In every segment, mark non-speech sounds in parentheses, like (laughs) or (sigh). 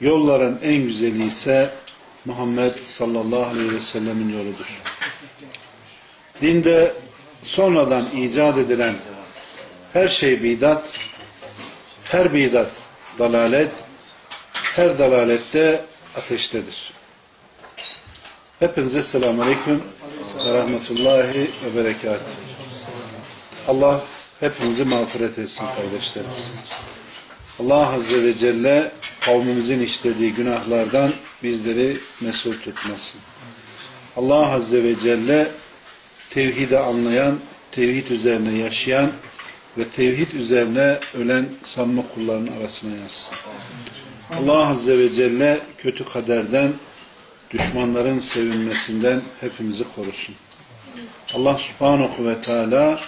yolların en güzeli ise Muhammed sallallahu aleyhi ve sellemin yoludur. Dinde sonradan icat edilen her şey bidat, her bidat dalalet, her dalalette ateştedir. Hepinize selamun aleyküm ve rahmetullahi ve berekat. Allah hepinizi mağfiret etsin kardeşlerim. Allah Azze ve Celle kavmimizin işlediği günahlardan bizleri mesul tutmasın. Allah Azze ve Celle tevhidi anlayan, tevhid üzerine yaşayan ve tevhid üzerine ölen samimi kulların arasına yazsın. Allah Azze ve Celle kötü kaderden, düşmanların sevinmesinden hepimizi korusun. Allah Subhanahu ve Teala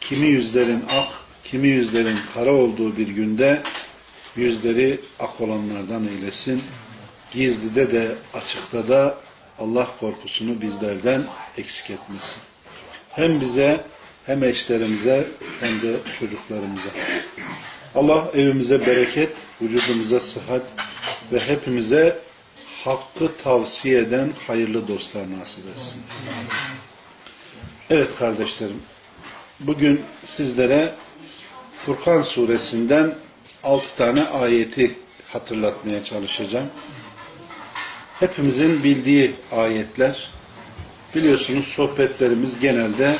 kimi yüzlerin ak, kimi yüzlerin kara olduğu bir günde yüzleri ak olanlardan eylesin. Gizlide de açıkta da Allah korkusunu bizlerden eksik etmesin. Hem bize hem eşlerimize hem de çocuklarımıza. Allah evimize bereket, vücudumuza sıhhat ve hepimize hakkı tavsiye eden hayırlı dostlar nasip etsin. Evet kardeşlerim, bugün sizlere Furkan suresinden altı tane ayeti hatırlatmaya çalışacağım. Hepimizin bildiği ayetler. Biliyorsunuz sohbetlerimiz genelde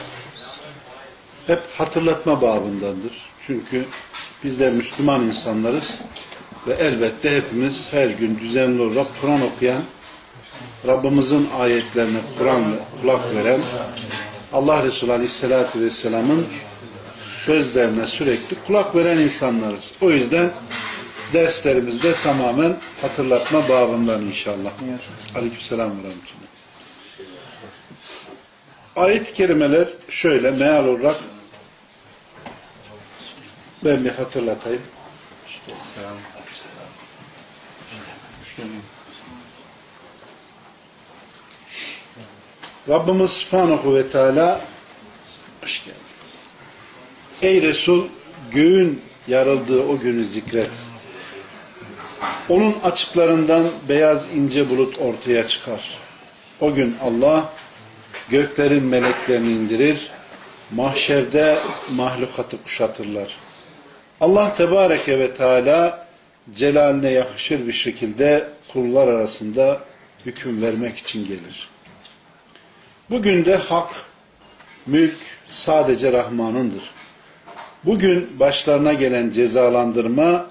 hep hatırlatma babındandır. Çünkü bizler Müslüman insanlarız ve elbette hepimiz her gün düzenli olarak Kur'an okuyan, Rabbimizin ayetlerine Kur'an'la kulak veren, Allah Resulü Aleyhisselatü Vesselam'ın sözlerine sürekli kulak veren insanlarız. O yüzden derslerimizde tamamen hatırlatma babından inşallah. Aleykümselam ve rahmetullah. Ayet-i kerimeler şöyle meal olarak ben bir hatırlatayım. Rabbimiz Subhanahu ve Teala hoş geldin. Ey Resul göğün yarıldığı o günü zikret. Onun açıklarından beyaz ince bulut ortaya çıkar. O gün Allah göklerin meleklerini indirir, mahşerde mahlukatı kuşatırlar. Allah Tebareke ve Teala celaline yakışır bir şekilde kullar arasında hüküm vermek için gelir. Bugün de hak, mülk sadece Rahman'ındır. Bugün başlarına gelen cezalandırma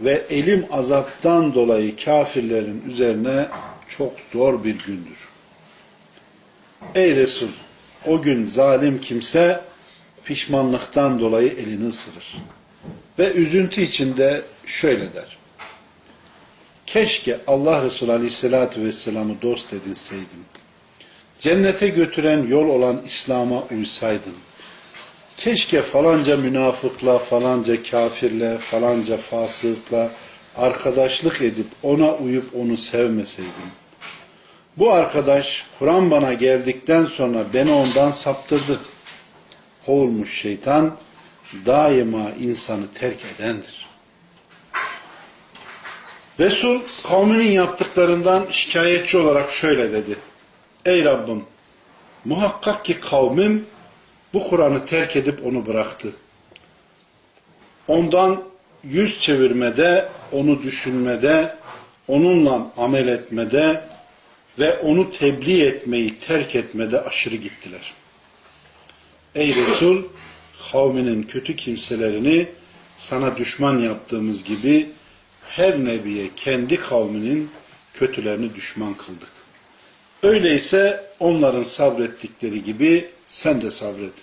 ve elim azaptan dolayı kafirlerin üzerine çok zor bir gündür. Ey Resul! O gün zalim kimse pişmanlıktan dolayı elini ısırır. Ve üzüntü içinde şöyle der. Keşke Allah Resulü Aleyhisselatü Vesselam'ı dost edinseydim. Cennete götüren yol olan İslam'a uysaydım. Keşke falanca münafıkla, falanca kafirle, falanca fasıkla arkadaşlık edip ona uyup onu sevmeseydim. Bu arkadaş Kur'an bana geldikten sonra beni ondan saptırdı. Kovulmuş şeytan daima insanı terk edendir. Resul kavminin yaptıklarından şikayetçi olarak şöyle dedi. Ey Rabbim muhakkak ki kavmim bu Kur'an'ı terk edip onu bıraktı. Ondan yüz çevirmede, onu düşünmede, onunla amel etmede ve onu tebliğ etmeyi terk etmede aşırı gittiler. Ey Resul, kavminin kötü kimselerini sana düşman yaptığımız gibi her nebiye kendi kavminin kötülerini düşman kıldık. Öyleyse onların sabrettikleri gibi sen de sabret.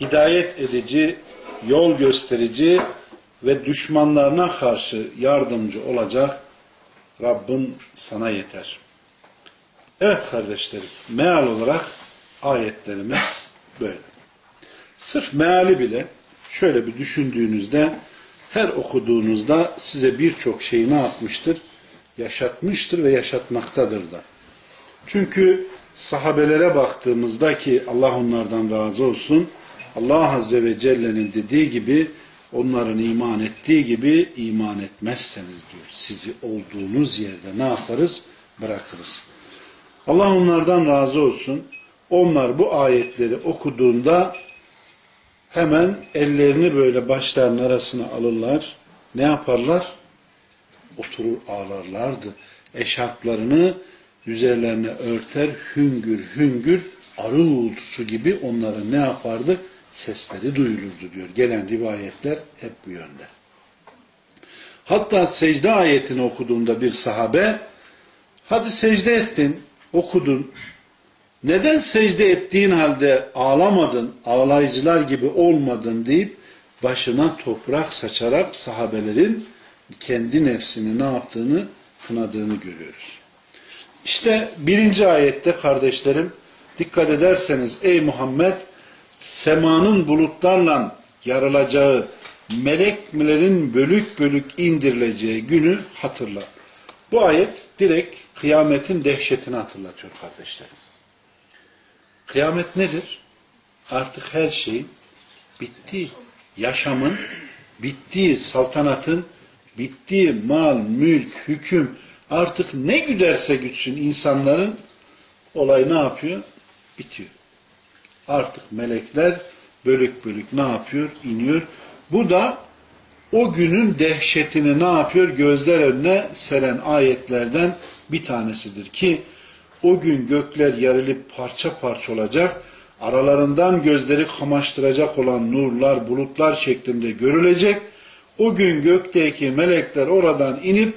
Hidayet edici, yol gösterici ve düşmanlarına karşı yardımcı olacak Rabbin sana yeter. Evet kardeşlerim, meal olarak ayetlerimiz böyle. Sırf meali bile şöyle bir düşündüğünüzde her okuduğunuzda size birçok şeyi ne yapmıştır? Yaşatmıştır ve yaşatmaktadır da. Çünkü sahabelere baktığımızda ki Allah onlardan razı olsun Allah Azze ve Celle'nin dediği gibi onların iman ettiği gibi iman etmezseniz diyor. Sizi olduğunuz yerde ne yaparız? Bırakırız. Allah onlardan razı olsun. Onlar bu ayetleri okuduğunda hemen ellerini böyle başlarının arasına alırlar. Ne yaparlar? Oturur ağlarlardı. Eşarplarını üzerlerine örter, hüngür hüngür arı uğultusu gibi onların ne yapardı? Sesleri duyulurdu diyor. Gelen rivayetler hep bu yönde. Hatta secde ayetini okuduğunda bir sahabe hadi secde ettin, okudun. Neden secde ettiğin halde ağlamadın, ağlayıcılar gibi olmadın deyip başına toprak saçarak sahabelerin kendi nefsini ne yaptığını kınadığını görüyoruz. İşte birinci ayette kardeşlerim dikkat ederseniz ey Muhammed semanın bulutlarla yarılacağı meleklerin bölük bölük indirileceği günü hatırla. Bu ayet direkt kıyametin dehşetini hatırlatıyor kardeşlerim. Kıyamet nedir? Artık her şeyin bittiği, yaşamın bittiği, saltanatın bittiği, mal, mülk, hüküm, artık ne güderse gütsün insanların olay ne yapıyor? Bitiyor. Artık melekler bölük bölük ne yapıyor? İniyor. Bu da o günün dehşetini ne yapıyor? Gözler önüne seren ayetlerden bir tanesidir ki o gün gökler yarılıp parça parça olacak. Aralarından gözleri kamaştıracak olan nurlar, bulutlar şeklinde görülecek. O gün gökteki melekler oradan inip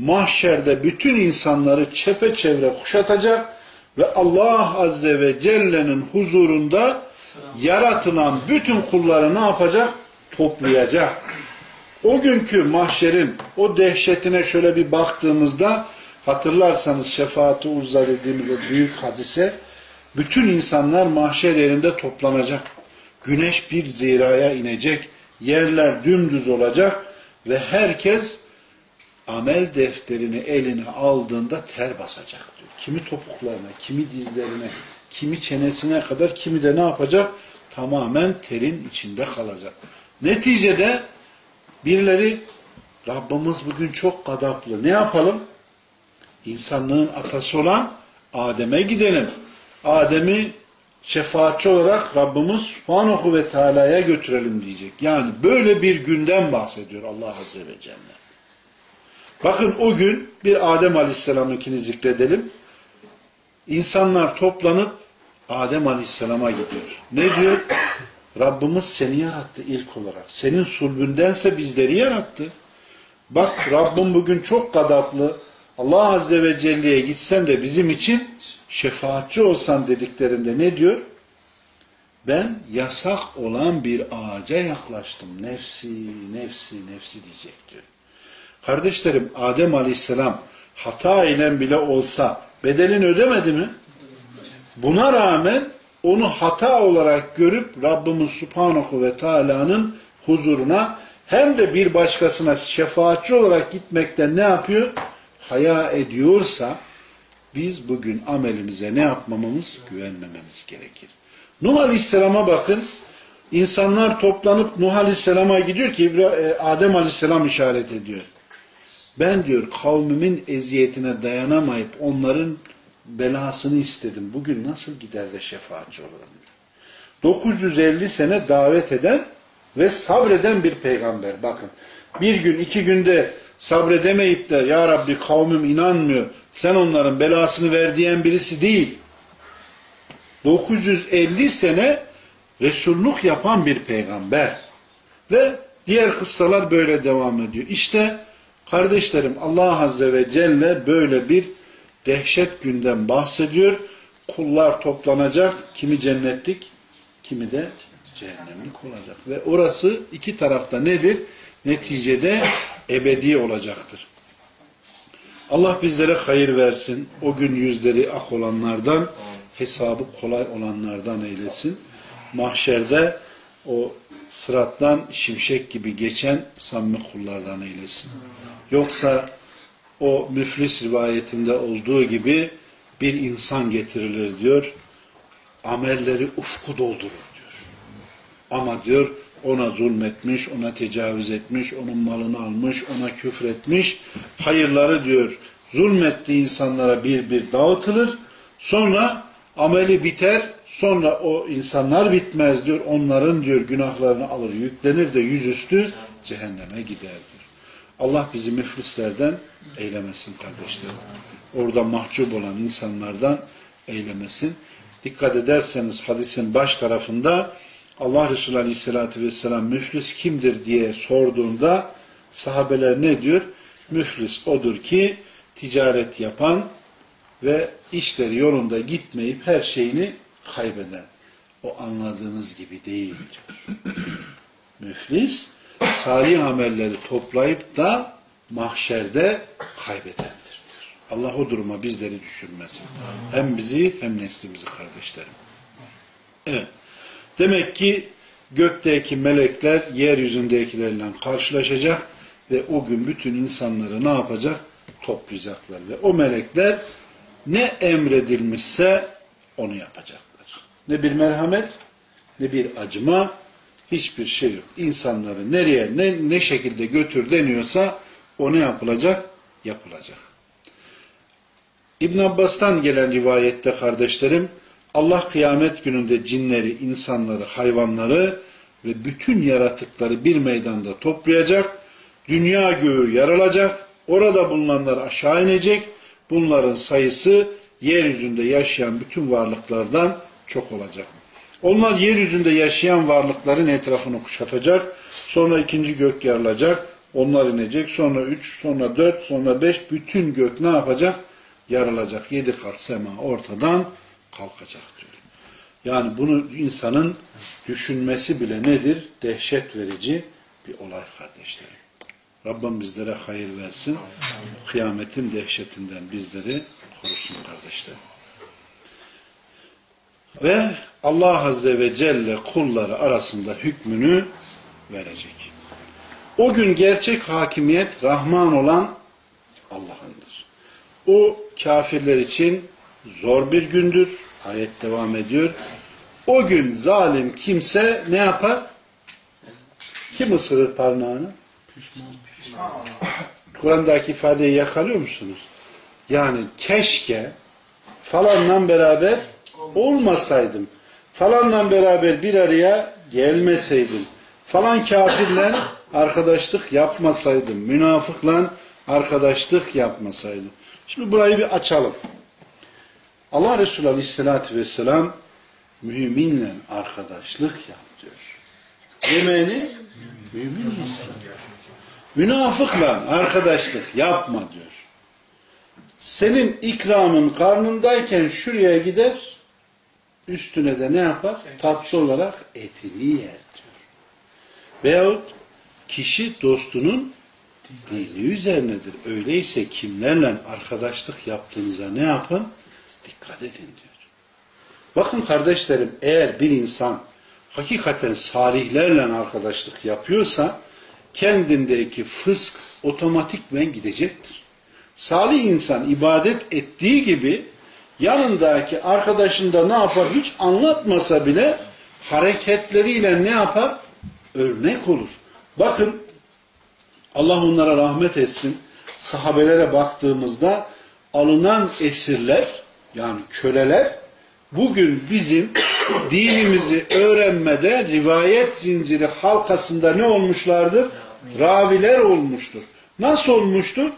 mahşerde bütün insanları çepeçevre kuşatacak ve Allah Azze ve Celle'nin huzurunda yaratılan bütün kulları ne yapacak? Toplayacak. O günkü mahşerin o dehşetine şöyle bir baktığımızda hatırlarsanız şefaati uzza dediğimiz o büyük hadise bütün insanlar mahşer yerinde toplanacak. Güneş bir ziraya inecek. Yerler dümdüz olacak ve herkes amel defterini eline aldığında ter basacak diyor. Kimi topuklarına, kimi dizlerine, kimi çenesine kadar, kimi de ne yapacak? Tamamen terin içinde kalacak. Neticede birileri Rabbimiz bugün çok gadaplı. Ne yapalım? İnsanlığın atası olan Adem'e gidelim. Adem'i şefaatçi olarak Rabbimiz Subhanahu ve Teala'ya götürelim diyecek. Yani böyle bir günden bahsediyor Allah Azze ve Celle. Bakın o gün bir Adem Aleyhisselam'ınkini zikredelim. İnsanlar toplanıp Adem Aleyhisselam'a gidiyor. Ne diyor? Rabbimiz seni yarattı ilk olarak. Senin sulbündense bizleri yarattı. Bak Rabbim bugün çok gadaplı. Allah Azze ve Celle'ye gitsen de bizim için şefaatçi olsan dediklerinde ne diyor? Ben yasak olan bir ağaca yaklaştım. Nefsi, nefsi, nefsi diyecek diyor. Kardeşlerim Adem Aleyhisselam hata ile bile olsa bedelini ödemedi mi? Buna rağmen onu hata olarak görüp Rabbimiz Subhanahu ve Teala'nın huzuruna hem de bir başkasına şefaatçi olarak gitmekten ne yapıyor? Haya ediyorsa biz bugün amelimize ne yapmamamız? Güvenmememiz gerekir. Nuh Aleyhisselam'a bakın. İnsanlar toplanıp Nuh Aleyhisselam'a gidiyor ki e, Adem Aleyhisselam işaret ediyor. Ben diyor kavmimin eziyetine dayanamayıp onların belasını istedim. Bugün nasıl gider de şefaatçi olurum? 950 sene davet eden ve sabreden bir peygamber. Bakın bir gün iki günde sabredemeyip de Ya Rabbi kavmim inanmıyor. Sen onların belasını ver diyen birisi değil. 950 sene Resulluk yapan bir peygamber. Ve diğer kıssalar böyle devam ediyor. İşte kardeşlerim Allah Azze ve Celle böyle bir dehşet günden bahsediyor. Kullar toplanacak. Kimi cennetlik, kimi de cehennemlik olacak. Ve orası iki tarafta nedir? neticede ebedi olacaktır. Allah bizlere hayır versin. O gün yüzleri ak olanlardan, hesabı kolay olanlardan eylesin. Mahşerde o sırattan şimşek gibi geçen samimi kullardan eylesin. Yoksa o müflis rivayetinde olduğu gibi bir insan getirilir diyor. Amelleri ufku doldurur diyor. Ama diyor ona zulmetmiş, ona tecavüz etmiş, onun malını almış, ona küfretmiş. Hayırları diyor zulmettiği insanlara bir bir dağıtılır. Sonra ameli biter. Sonra o insanlar bitmez diyor. Onların diyor günahlarını alır, yüklenir de yüzüstü cehenneme gider diyor. Allah bizi müflislerden eylemesin kardeşlerim. Orada mahcup olan insanlardan eylemesin. Dikkat ederseniz hadisin baş tarafında Allah Resulü Aleyhisselatü Vesselam müflis kimdir diye sorduğunda sahabeler ne diyor? Müflis odur ki ticaret yapan ve işleri yolunda gitmeyip her şeyini kaybeden. O anladığınız gibi değil diyor. (clears throat) Müflis salih amelleri toplayıp da mahşerde kaybedendir. Allah o duruma bizleri düşürmesin. Hem bizi hem neslimizi kardeşlerim. Evet. Demek ki gökteki melekler yeryüzündekilerle karşılaşacak ve o gün bütün insanları ne yapacak? Toplayacaklar. Ve o melekler ne emredilmişse onu yapacaklar. Ne bir merhamet, ne bir acıma, hiçbir şey yok. İnsanları nereye, ne, ne şekilde götür deniyorsa o ne yapılacak? Yapılacak. İbn Abbas'tan gelen rivayette kardeşlerim, Allah kıyamet gününde cinleri, insanları, hayvanları ve bütün yaratıkları bir meydanda toplayacak, dünya göğü yarılacak, orada bulunanlar aşağı inecek, bunların sayısı yeryüzünde yaşayan bütün varlıklardan çok olacak. Onlar yeryüzünde yaşayan varlıkların etrafını kuşatacak, sonra ikinci gök yarılacak, onlar inecek, sonra üç, sonra dört, sonra beş, bütün gök ne yapacak? Yarılacak. Yedi kat sema ortadan kalkacak diyor. Yani bunu insanın düşünmesi bile nedir? Dehşet verici bir olay kardeşlerim. Rabbim bizlere hayır versin. Kıyametin dehşetinden bizleri korusun kardeşlerim. Ve Allah Azze ve Celle kulları arasında hükmünü verecek. O gün gerçek hakimiyet Rahman olan Allah'ındır. O kafirler için zor bir gündür. Ayet devam ediyor. O gün zalim kimse ne yapar? Kim ısırır parmağını? Kur'an'daki ifadeyi yakalıyor musunuz? Yani keşke falanla beraber olmasaydım. Falanla beraber bir araya gelmeseydim. Falan kafirle arkadaşlık yapmasaydım. Münafıkla arkadaşlık yapmasaydım. Şimdi burayı bir açalım. Allah Resulü Aleyhisselatü Vesselam müminle arkadaşlık yap diyor. Yemeğini mümin misin? Münafıkla arkadaşlık yapma diyor. Senin ikramın karnındayken şuraya gider, üstüne de ne yapar? Tatlı olarak etini yer diyor. Veyahut kişi dostunun dini üzerinedir. Öyleyse kimlerle arkadaşlık yaptığınıza ne yapın? Dikkat edin diyor. Bakın kardeşlerim eğer bir insan hakikaten salihlerle arkadaşlık yapıyorsa kendindeki fısk otomatikmen gidecektir. Salih insan ibadet ettiği gibi yanındaki arkadaşında ne yapar hiç anlatmasa bile hareketleriyle ne yapar? Örnek olur. Bakın Allah onlara rahmet etsin. Sahabelere baktığımızda alınan esirler yani köleler bugün bizim dinimizi öğrenmede rivayet zinciri halkasında ne olmuşlardır? Raviler olmuştur. Nasıl olmuştur?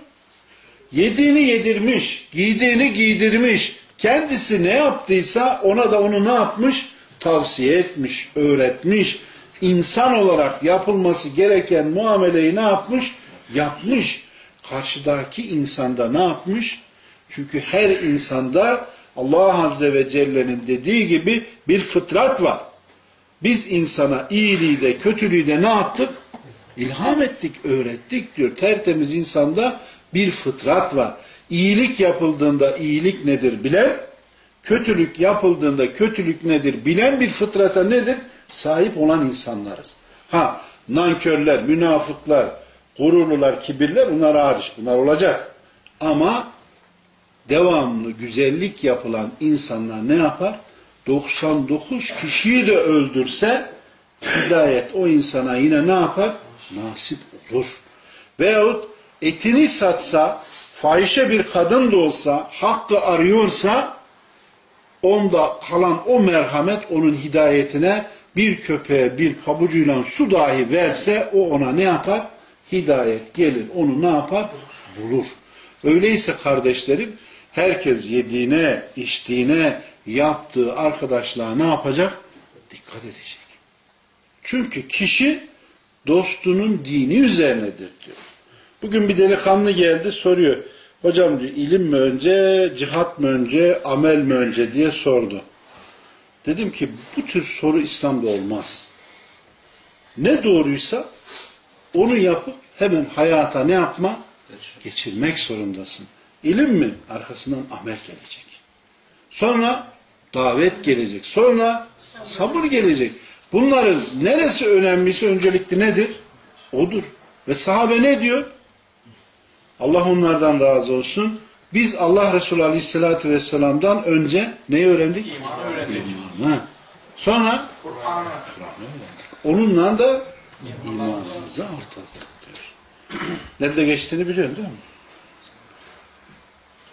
Yediğini yedirmiş, giydiğini giydirmiş, kendisi ne yaptıysa ona da onu ne yapmış? Tavsiye etmiş, öğretmiş. İnsan olarak yapılması gereken muameleyi ne yapmış? Yapmış. Karşıdaki insanda ne yapmış? Çünkü her insanda Allah Azze ve Celle'nin dediği gibi bir fıtrat var. Biz insana iyiliği de kötülüğü de ne yaptık? İlham ettik, öğrettik diyor. Tertemiz insanda bir fıtrat var. İyilik yapıldığında iyilik nedir bilen, kötülük yapıldığında kötülük nedir bilen bir fıtrata nedir? Sahip olan insanlarız. Ha, nankörler, münafıklar, gururlular, kibirler bunlar hariç. Bunlar olacak. Ama devamlı güzellik yapılan insanlar ne yapar? 99 kişiyi de öldürse hidayet o insana yine ne yapar? Nasip olur. Veyahut etini satsa, fahişe bir kadın da olsa, hakkı arıyorsa, onda kalan o merhamet onun hidayetine bir köpeğe bir pabucuyla su dahi verse o ona ne yapar? Hidayet gelir. Onu ne yapar? Bulur. Öyleyse kardeşlerim herkes yediğine, içtiğine, yaptığı arkadaşlığa ne yapacak? Dikkat edecek. Çünkü kişi dostunun dini üzerinedir diyor. Bugün bir delikanlı geldi soruyor. Hocam diyor ilim mi önce, cihat mı önce, amel mi önce diye sordu. Dedim ki bu tür soru İslam'da olmaz. Ne doğruysa onu yapıp hemen hayata ne yapma? Geçirmek zorundasın. İlim mi? Arkasından amel gelecek. Sonra davet gelecek. Sonra sabır gelecek. Bunların neresi önemlisi öncelikli nedir? Odur. Ve sahabe ne diyor? Allah onlardan razı olsun. Biz Allah Resulü Aleyhisselatü Vesselam'dan önce neyi öğrendik? İmanı öğrendik. İmanı. Sonra Kur'an'ı. onunla da imanımızı artırdık diyor. (clears throat) Nerede geçtiğini biliyorsun değil mi?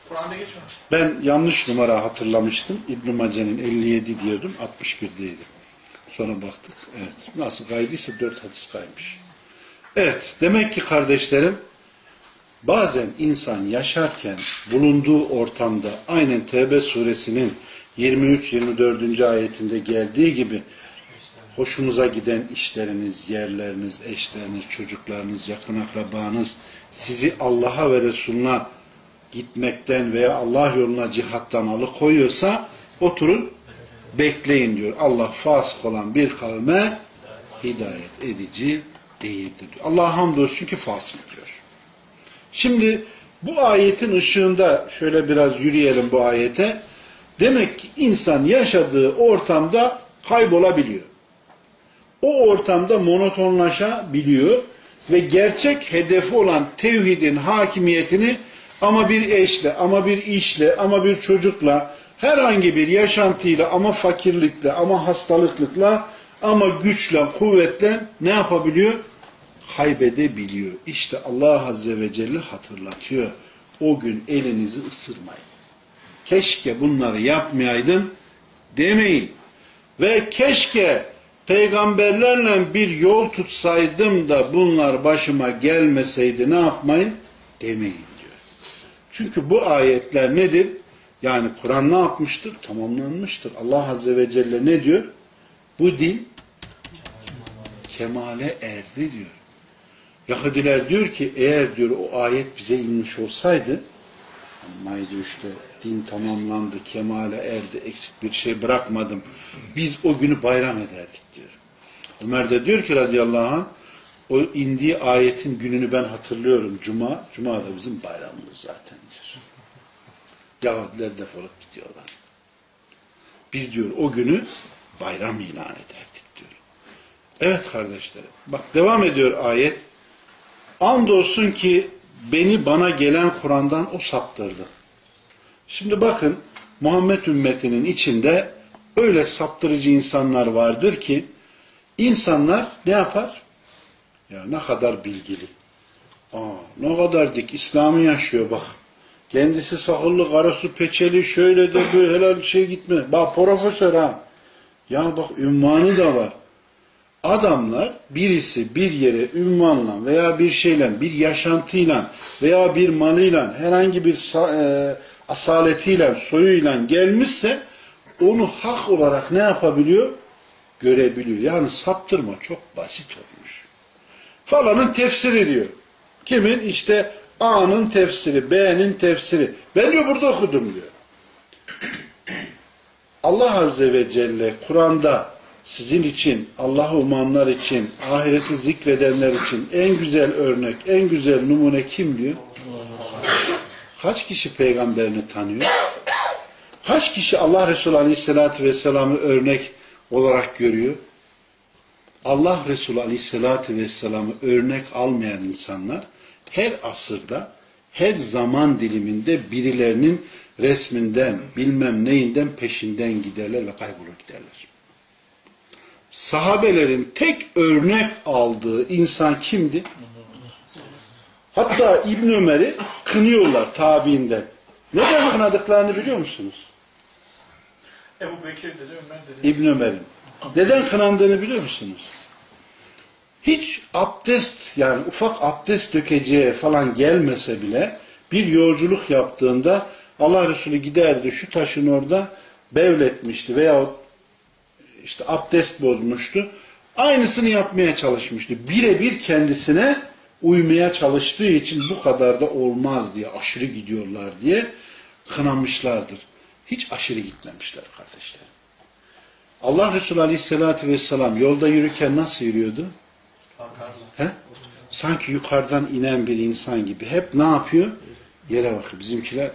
Kur'an'da geçmiyor. Ben yanlış numara hatırlamıştım. İbn-i Mace'nin 57 diyordum. 61'deydi. Sonra baktık. Evet. Nasıl kaydıysa 4 hadis kaymış. Evet. Demek ki kardeşlerim bazen insan yaşarken bulunduğu ortamda aynen Tevbe suresinin 23-24. ayetinde geldiği gibi hoşunuza giden işleriniz, yerleriniz, eşleriniz, çocuklarınız, yakın akrabanız sizi Allah'a ve Resulüne gitmekten veya Allah yoluna cihattan alıkoyuyorsa oturun bekleyin diyor. Allah fasık olan bir kavme hidayet edici değildir diyor. Allah'a hamdolsun ki fasık diyor. Şimdi bu ayetin ışığında şöyle biraz yürüyelim bu ayete. Demek ki insan yaşadığı ortamda kaybolabiliyor. O ortamda monotonlaşabiliyor ve gerçek hedefi olan tevhidin hakimiyetini ama bir eşle, ama bir işle, ama bir çocukla, herhangi bir yaşantıyla, ama fakirlikle, ama hastalıklıkla, ama güçle, kuvvetle ne yapabiliyor? Kaybedebiliyor. İşte Allah Azze ve Celle hatırlatıyor. O gün elinizi ısırmayın. Keşke bunları yapmayaydım demeyin. Ve keşke peygamberlerle bir yol tutsaydım da bunlar başıma gelmeseydi ne yapmayın? Demeyin. Çünkü bu ayetler nedir? Yani Kur'an ne yapmıştır? Tamamlanmıştır. Allah Azze ve Celle ne diyor? Bu din kemale erdi diyor. Yahudiler diyor ki eğer diyor o ayet bize inmiş olsaydı Maide 3'te din tamamlandı, kemale erdi, eksik bir şey bırakmadım. Biz o günü bayram ederdik diyor. Ömer de diyor ki radıyallahu anh o indiği ayetin gününü ben hatırlıyorum. Cuma. Cuma da bizim bayramımız zaten diyor. Yahudiler defolup gidiyorlar. Biz diyor o günü bayram ilan ederdik diyor. Evet kardeşlerim. Bak devam ediyor ayet. Andolsun ki beni bana gelen Kur'an'dan o saptırdı. Şimdi bakın Muhammed ümmetinin içinde öyle saptırıcı insanlar vardır ki insanlar ne yapar? Ya ne kadar bilgili. Aa, ne kadar dik. İslam'ı yaşıyor bak. Kendisi sakıllı, karısı peçeli, şöyle de böyle helal şey gitme. Bak profesör ha. Ya bak ünvanı da var. Adamlar birisi bir yere ünvanla veya bir şeyle, bir yaşantıyla veya bir malıyla, herhangi bir e, asaletiyle, soyuyla gelmişse onu hak olarak ne yapabiliyor? Görebiliyor. Yani saptırma çok basit olmuş. Falanın tefsiri diyor. Kimin? İşte A'nın tefsiri, B'nin tefsiri. Ben diyor burada okudum diyor. (clears throat) Allah Azze ve Celle Kur'an'da sizin için, Allah'ı umanlar için, ahireti zikredenler için en güzel örnek, en güzel numune kim diyor? Kaç kişi peygamberini tanıyor? Kaç kişi Allah Resulü Aleyhisselatü Vesselam'ı örnek olarak görüyor? Allah Resulü Aleyhisselatü Vesselam'ı örnek almayan insanlar her asırda, her zaman diliminde birilerinin resminden, bilmem neyinden peşinden giderler ve kaybolur giderler. Sahabelerin tek örnek aldığı insan kimdi? Hatta İbn Ömer'i kınıyorlar tabiinden. Neden kınadıklarını biliyor musunuz? Ebu Bekir dedi, Ömer dedi. İbn Ömer'in. Neden kınandığını biliyor musunuz? Hiç abdest yani ufak abdest dökeceği falan gelmese bile bir yolculuk yaptığında Allah Resulü giderdi şu taşın orada bevletmişti veya işte abdest bozmuştu. Aynısını yapmaya çalışmıştı. Birebir kendisine uymaya çalıştığı için bu kadar da olmaz diye aşırı gidiyorlar diye kınamışlardır. Hiç aşırı gitmemişler kardeşler. Allah Resulü Aleyhisselatü Vesselam yolda yürürken nasıl yürüyordu? He? Sanki yukarıdan inen bir insan gibi. Hep ne yapıyor? Yere bakıyor. Bizimkiler.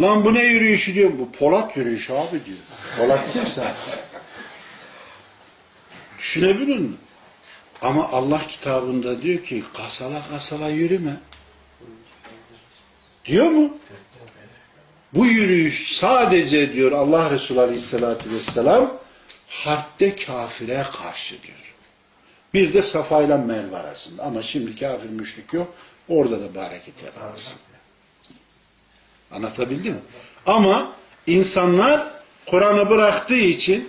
Lan bu ne yürüyüşü diyor. Bu Polat yürüyüşü abi diyor. Polat kimse. Düşünebilir mi? Ama Allah kitabında diyor ki kasala kasala yürüme. Diyor mu? Bu yürüyüş sadece diyor Allah Resulü Aleyhisselatü Vesselam harpte kafire karşı diyor. Bir de Safa ile Merve arasında. Ama şimdi kafir müşrik yok. Orada da bir hareket yaparsın. Anlatabildim mi? Ama insanlar Kur'an'ı bıraktığı için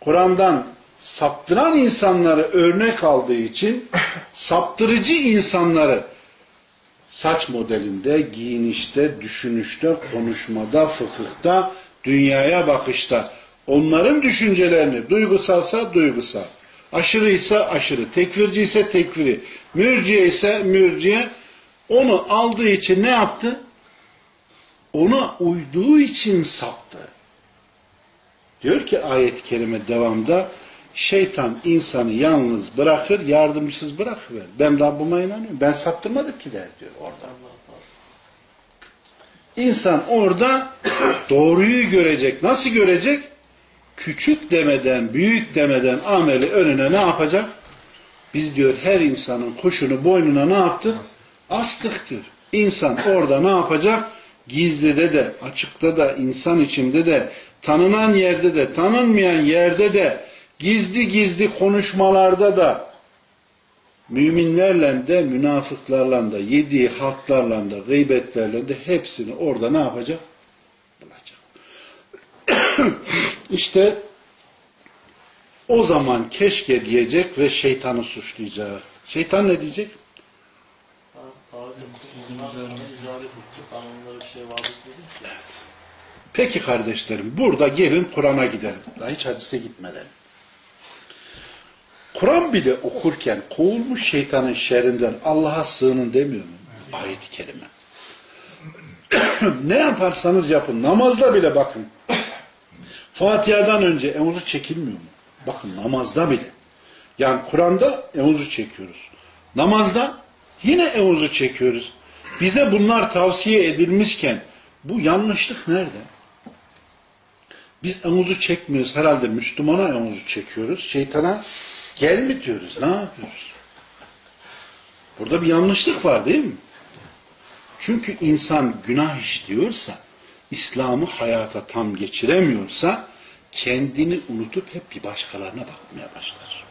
Kur'an'dan saptıran insanları örnek aldığı için (laughs) saptırıcı insanları saç modelinde, giyinişte, düşünüşte, konuşmada, fıkıhta, dünyaya bakışta onların düşüncelerini duygusalsa duygusal, aşırı ise aşırı, tekfirci ise tekfiri, mürciye ise mürciye onu aldığı için ne yaptı? Ona uyduğu için saptı. Diyor ki ayet-i kerime devamda şeytan insanı yalnız bırakır, yardımcısız bırakır. Ben Rabbime inanıyorum. Ben saptırmadım ki der diyor orada. İnsan orada (coughs) doğruyu görecek. Nasıl görecek? Küçük demeden, büyük demeden ameli önüne ne yapacak? Biz diyor her insanın kuşunu boynuna ne yaptık? Astık diyor. İnsan orada ne yapacak? Gizlide de, açıkta da, insan içinde de, tanınan yerde de, tanınmayan yerde de, gizli gizli konuşmalarda da, müminlerle de, münafıklarla da, yediği halklarla da, gıybetlerle de hepsini orada ne yapacak? Bulacak. (coughs) işte o zaman keşke diyecek ve şeytanı suçlayacak. Şeytan ne diyecek? Peki kardeşlerim burada gelin Kur'an'a gidelim. Daha hiç hadise gitmeden. Kur'an bile okurken kovulmuş şeytanın şerrinden Allah'a sığının demiyor mu? Ayet-i kerime. ne yaparsanız yapın. Namazda bile bakın. Fatiha'dan önce emuzu çekilmiyor mu? Bakın namazda bile. Yani Kur'an'da emuzu çekiyoruz. Namazda yine emuzu çekiyoruz. Bize bunlar tavsiye edilmişken bu yanlışlık nerede? Biz emuzu çekmiyoruz. Herhalde Müslümana emuzu çekiyoruz. Şeytana gel mi diyoruz? Ne yapıyoruz? Burada bir yanlışlık var değil mi? Çünkü insan günah işliyorsa, İslam'ı hayata tam geçiremiyorsa, kendini unutup hep bir başkalarına bakmaya başlar.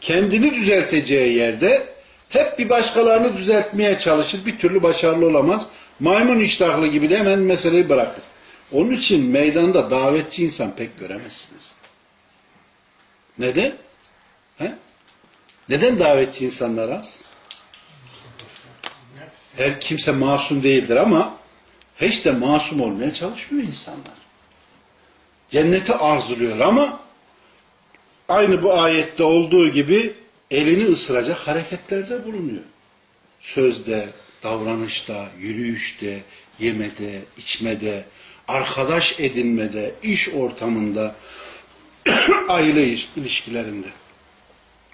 Kendini düzelteceği yerde hep bir başkalarını düzeltmeye çalışır. Bir türlü başarılı olamaz. Maymun iştahlı gibi de hemen meseleyi bırakır. Onun için meydanda davetçi insan pek göremezsiniz. Neden? He? Neden davetçi insanlar az? Her kimse masum değildir ama hiç de masum olmaya çalışmıyor insanlar. Cenneti arzuluyor ama aynı bu ayette olduğu gibi elini ısıracak hareketlerde bulunuyor. Sözde, davranışta, yürüyüşte, yemede, içmede, arkadaş edinmede, iş ortamında (clears throat) aile ilişkilerinde.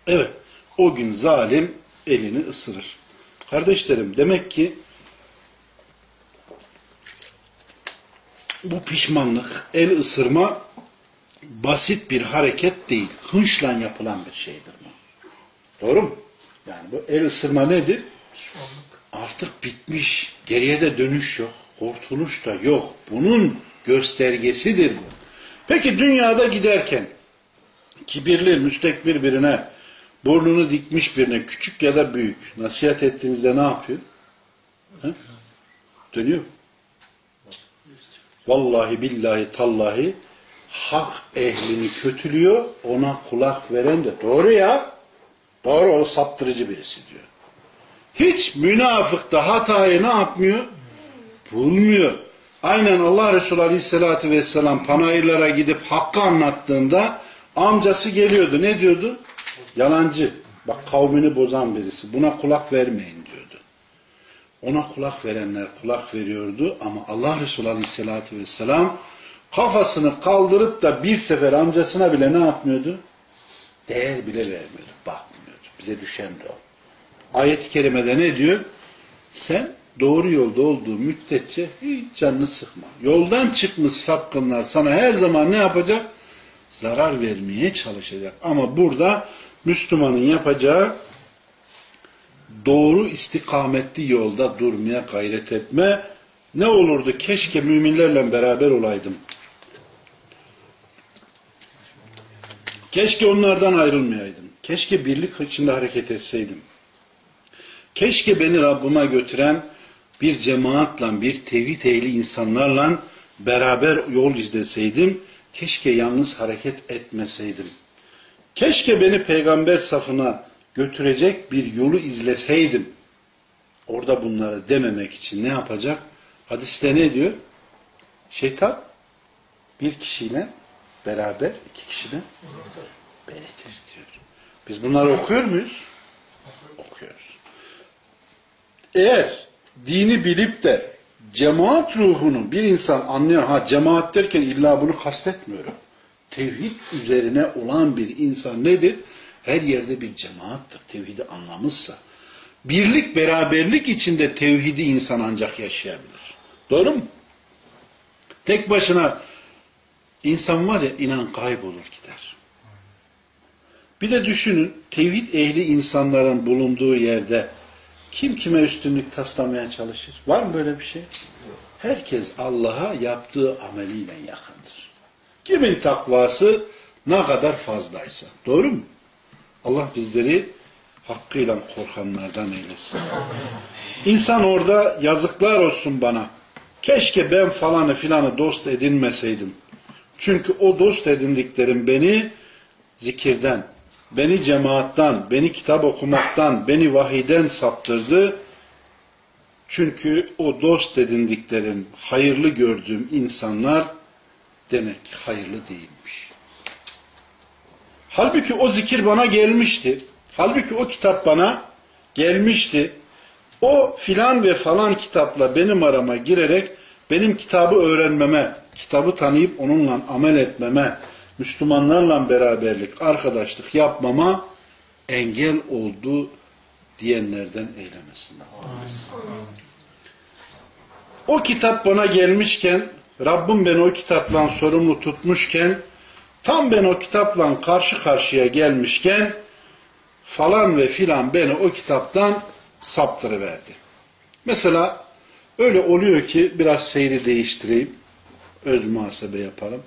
Evet, o gün zalim elini ısırır. Kardeşlerim demek ki bu pişmanlık, el ısırma basit bir hareket değil. Hınçla yapılan bir şeydir. Doğru mu? Yani bu el ısırma nedir? Artık bitmiş. Geriye de dönüş yok. Kurtuluş da yok. Bunun göstergesidir bu. Peki dünyada giderken kibirli, müstekbir birine burnunu dikmiş birine küçük ya da büyük nasihat ettiğinizde ne yapıyor? He? Dönüyor. Vallahi billahi tallahi hak ehlini kötülüyor ona kulak veren de doğru ya doğru o saptırıcı birisi diyor. Hiç münafık da hatayı ne yapmıyor? Bulmuyor. Aynen Allah Resulü Aleyhisselatü Vesselam panayırlara gidip hakkı anlattığında amcası geliyordu. Ne diyordu? Yalancı. Bak kavmini bozan birisi. Buna kulak vermeyin diyordu. Ona kulak verenler kulak veriyordu ama Allah Resulü Aleyhisselatü Vesselam kafasını kaldırıp da bir sefer amcasına bile ne yapmıyordu? Değer bile vermiyordu. Bakmıyordu. Bize düşen de o. Ayet-i kerimede ne diyor? Sen doğru yolda olduğu müddetçe hiç canını sıkma. Yoldan çıkmış sapkınlar sana her zaman ne yapacak? Zarar vermeye çalışacak. Ama burada Müslümanın yapacağı doğru istikametli yolda durmaya gayret etme. Ne olurdu? Keşke müminlerle beraber olaydım. Keşke onlardan ayrılmayaydım. Keşke birlik içinde hareket etseydim. Keşke beni Rabbime götüren bir cemaatla, bir tevhid ehli insanlarla beraber yol izleseydim. Keşke yalnız hareket etmeseydim. Keşke beni peygamber safına götürecek bir yolu izleseydim. Orada bunları dememek için ne yapacak? Hadiste ne diyor? Şeytan bir kişiyle beraber iki kişiden beridir diyor. Biz bunları okuyor muyuz? Okuyoruz. Eğer dini bilip de cemaat ruhunu bir insan anlıyor. Ha cemaat derken illa bunu kastetmiyorum. Tevhid üzerine olan bir insan nedir? Her yerde bir cemaattır. Tevhidi anlamışsa. Birlik, beraberlik içinde tevhidi insan ancak yaşayabilir. Doğru mu? Tek başına insan var ya inan kaybolur gider. Bir de düşünün tevhid ehli insanların bulunduğu yerde kim kime üstünlük taslamaya çalışır? Var mı böyle bir şey? Herkes Allah'a yaptığı ameliyle yakındır. Kimin takvası ne kadar fazlaysa. Doğru mu? Allah bizleri hakkıyla korkanlardan eylesin. İnsan orada yazıklar olsun bana. Keşke ben falanı filanı dost edinmeseydim. Çünkü o dost edindiklerim beni zikirden, beni cemaattan, beni kitap okumaktan, beni vahiden saptırdı. Çünkü o dost edindiklerim, hayırlı gördüğüm insanlar demek ki hayırlı değilmiş. Halbuki o zikir bana gelmişti. Halbuki o kitap bana gelmişti. O filan ve falan kitapla benim arama girerek benim kitabı öğrenmeme, kitabı tanıyıp onunla amel etmeme, Müslümanlarla beraberlik, arkadaşlık yapmama engel oldu diyenlerden eylemesin. O kitap bana gelmişken, Rabbim beni o kitapla sorumlu tutmuşken, tam ben o kitapla karşı karşıya gelmişken, falan ve filan beni o kitaptan saptırıverdi. Mesela öyle oluyor ki biraz seyri değiştireyim. Öz muhasebe yapalım.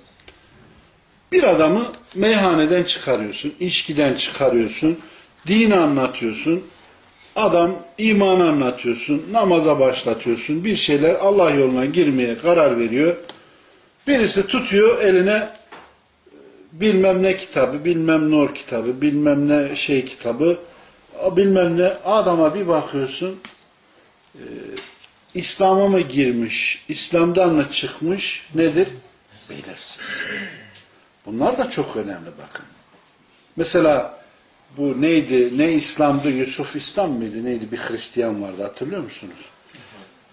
Bir adamı meyhaneden çıkarıyorsun, içkiden çıkarıyorsun, dini anlatıyorsun, adam imanı anlatıyorsun, namaza başlatıyorsun, bir şeyler Allah yoluna girmeye karar veriyor. Birisi tutuyor eline bilmem ne kitabı, bilmem nur kitabı, bilmem ne şey kitabı, bilmem ne adama bir bakıyorsun, e, İslam'a mı girmiş, İslam'dan mı çıkmış, nedir? Belirsiz. Bunlar da çok önemli bakın. Mesela bu neydi, ne İslam'dı, Yusuf İslam mıydı, neydi bir Hristiyan vardı hatırlıyor musunuz?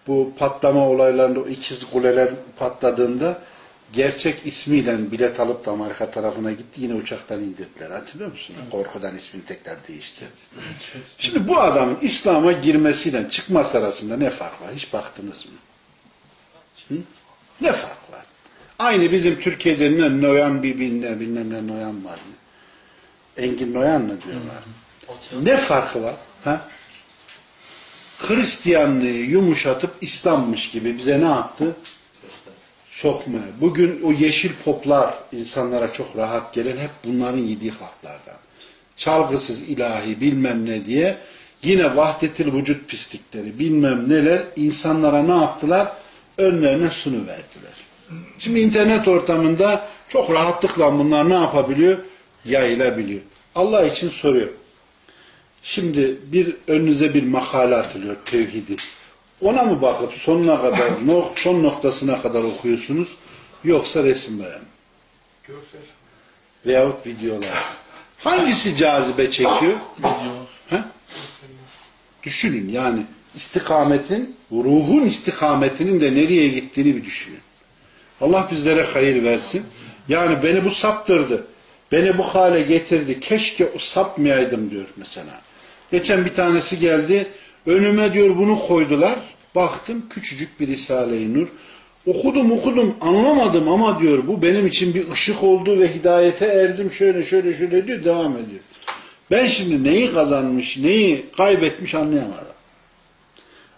Bu patlama olaylarında o ikiz kuleler patladığında gerçek ismiyle bilet alıp da Amerika tarafına gitti. Yine uçaktan indirdiler. Hatırlıyor musun? Korkudan ismini tekrar değiştirdi. Şimdi bu adamın İslam'a girmesiyle çıkması arasında ne fark var? Hiç baktınız mı? Hı? Ne fark var? Aynı bizim Türkiye'de ne Noyan bir bilmem, bilmem ne Noyan var mı? Engin Noyan mı diyorlar? Ne farkı var? Ha? Hristiyanlığı yumuşatıp İslam'mış gibi bize ne yaptı? Sokma. Bugün o yeşil poplar insanlara çok rahat gelen hep bunların yediği haklardan. Çalgısız ilahi bilmem ne diye yine vahdetil vücut pislikleri bilmem neler insanlara ne yaptılar? Önlerine sunu verdiler. Şimdi internet ortamında çok rahatlıkla bunlar ne yapabiliyor? Yayılabiliyor. Allah için soruyor. Şimdi bir önünüze bir makale atılıyor tevhidi. Ona mı bakıp sonuna kadar, (laughs) son noktasına kadar okuyorsunuz? Yoksa resimlere mi? Görsel. Veyahut videolar. Hangisi cazibe çekiyor? Düşünün yani istikametin, ruhun istikametinin de nereye gittiğini bir düşünün. Allah bizlere hayır versin. Yani beni bu saptırdı. Beni bu hale getirdi. Keşke sapmayaydım diyor mesela. Geçen bir tanesi geldi. Önüme diyor bunu koydular. Baktım küçücük bir Risale-i Nur. Okudum okudum anlamadım ama diyor bu benim için bir ışık oldu ve hidayete erdim şöyle şöyle şöyle diyor devam ediyor. Ben şimdi neyi kazanmış neyi kaybetmiş anlayamadım.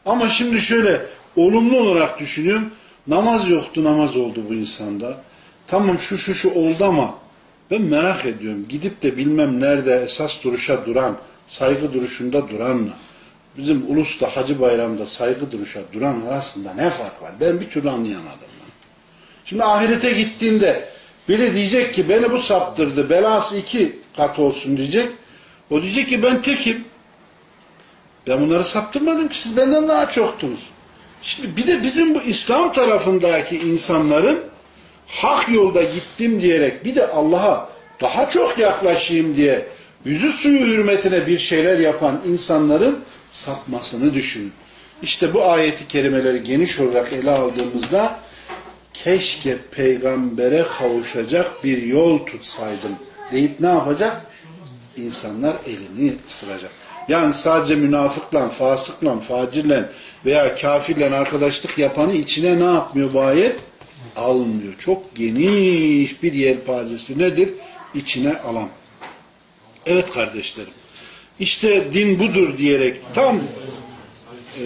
Ama şimdi şöyle olumlu olarak düşünüyorum. Namaz yoktu namaz oldu bu insanda. Tamam şu şu şu oldu ama ben merak ediyorum. Gidip de bilmem nerede esas duruşa duran, saygı duruşunda duranla bizim ulusta Hacı Bayram'da saygı duruşa duran arasında ne fark var? Ben bir türlü anlayamadım. Şimdi ahirete gittiğinde biri diyecek ki beni bu saptırdı, belası iki kat olsun diyecek. O diyecek ki ben tekim. Ben bunları saptırmadım ki siz benden daha çoktunuz. Şimdi bir de bizim bu İslam tarafındaki insanların hak yolda gittim diyerek bir de Allah'a daha çok yaklaşayım diye yüzü suyu hürmetine bir şeyler yapan insanların sapmasını düşünün. İşte bu ayeti kerimeleri geniş olarak ele aldığımızda keşke peygambere kavuşacak bir yol tutsaydım deyip ne yapacak? İnsanlar elini ısıracak. Yani sadece münafıkla, fasıkla, facirle veya kafirle arkadaşlık yapanı içine ne yapmıyor bu ayet? Almıyor. Çok geniş bir yelpazesi nedir? İçine alan. Evet kardeşlerim. İşte din budur diyerek tam e,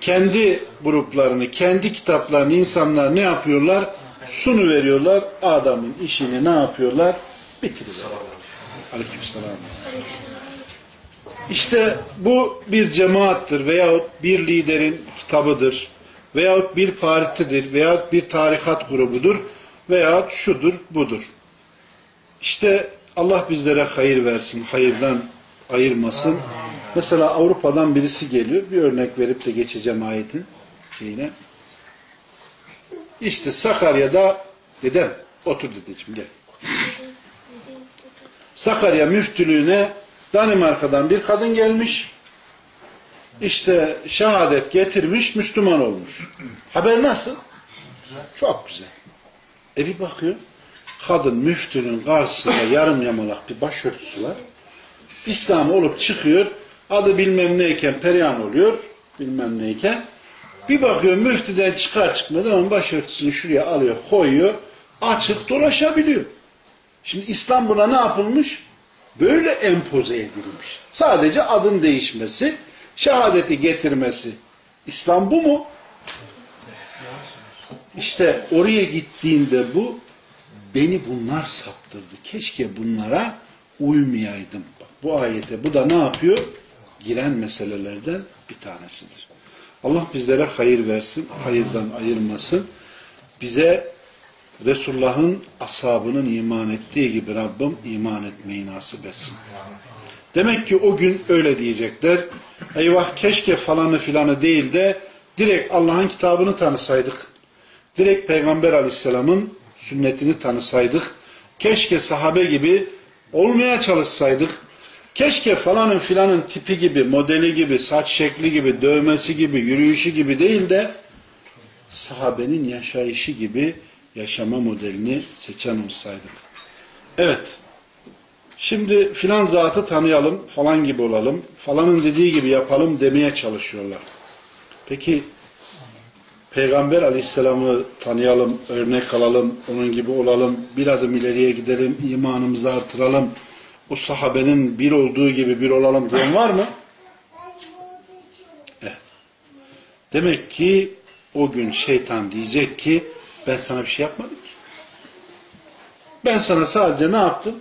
kendi gruplarını, kendi kitaplarını insanlar ne yapıyorlar? Sunu veriyorlar. Adamın işini ne yapıyorlar? Bitiriyorlar. Aleykümselam. İşte bu bir cemaattir veyahut bir liderin kitabıdır veyahut bir partidir veyahut bir tarikat grubudur veyahut şudur budur. İşte Allah bizlere hayır versin, hayırdan ayırmasın. Mesela Avrupa'dan birisi geliyor. Bir örnek verip de geçeceğim ayetin şeyine. İşte Sakarya'da dedem otur dedeciğim gel. Sakarya müftülüğüne Danimarka'dan bir kadın gelmiş. İşte şehadet getirmiş, Müslüman olmuş. Haber nasıl? Çok güzel. E bir bakıyor. Kadın müftünün karşısında yarım yamalak bir başörtüsü var. İslam olup çıkıyor. Adı bilmem neyken periyan oluyor. Bilmem neyken. Bir bakıyor müftüden çıkar çıkmadan onun başörtüsünü şuraya alıyor, koyuyor. Açık dolaşabiliyor. Şimdi İslam buna ne yapılmış? Böyle empoze edilmiş. Sadece adın değişmesi, şehadeti getirmesi. İslam bu mu? İşte oraya gittiğinde bu beni bunlar saptırdı. Keşke bunlara uymayaydım. Bak, bu ayete bu da ne yapıyor? Giren meselelerden bir tanesidir. Allah bizlere hayır versin, hayırdan ayırmasın. Bize Resulullah'ın ashabının iman ettiği gibi Rabbim iman etmeyi nasip etsin. Demek ki o gün öyle diyecekler. Eyvah keşke falanı filanı değil de direkt Allah'ın kitabını tanısaydık. Direkt Peygamber aleyhisselamın sünnetini tanısaydık. Keşke sahabe gibi olmaya çalışsaydık. Keşke falanın filanın tipi gibi, modeli gibi, saç şekli gibi, dövmesi gibi, yürüyüşü gibi değil de sahabenin yaşayışı gibi yaşama modelini seçen olsaydık. Evet. Şimdi filan zatı tanıyalım, falan gibi olalım, falanın dediği gibi yapalım demeye çalışıyorlar. Peki Peygamber aleyhisselamı tanıyalım, örnek alalım, onun gibi olalım, bir adım ileriye gidelim, imanımızı artıralım, o sahabenin bir olduğu gibi bir olalım diyen var mı? Evet. Demek ki o gün şeytan diyecek ki ben sana bir şey yapmadım ki. Ben sana sadece ne yaptım?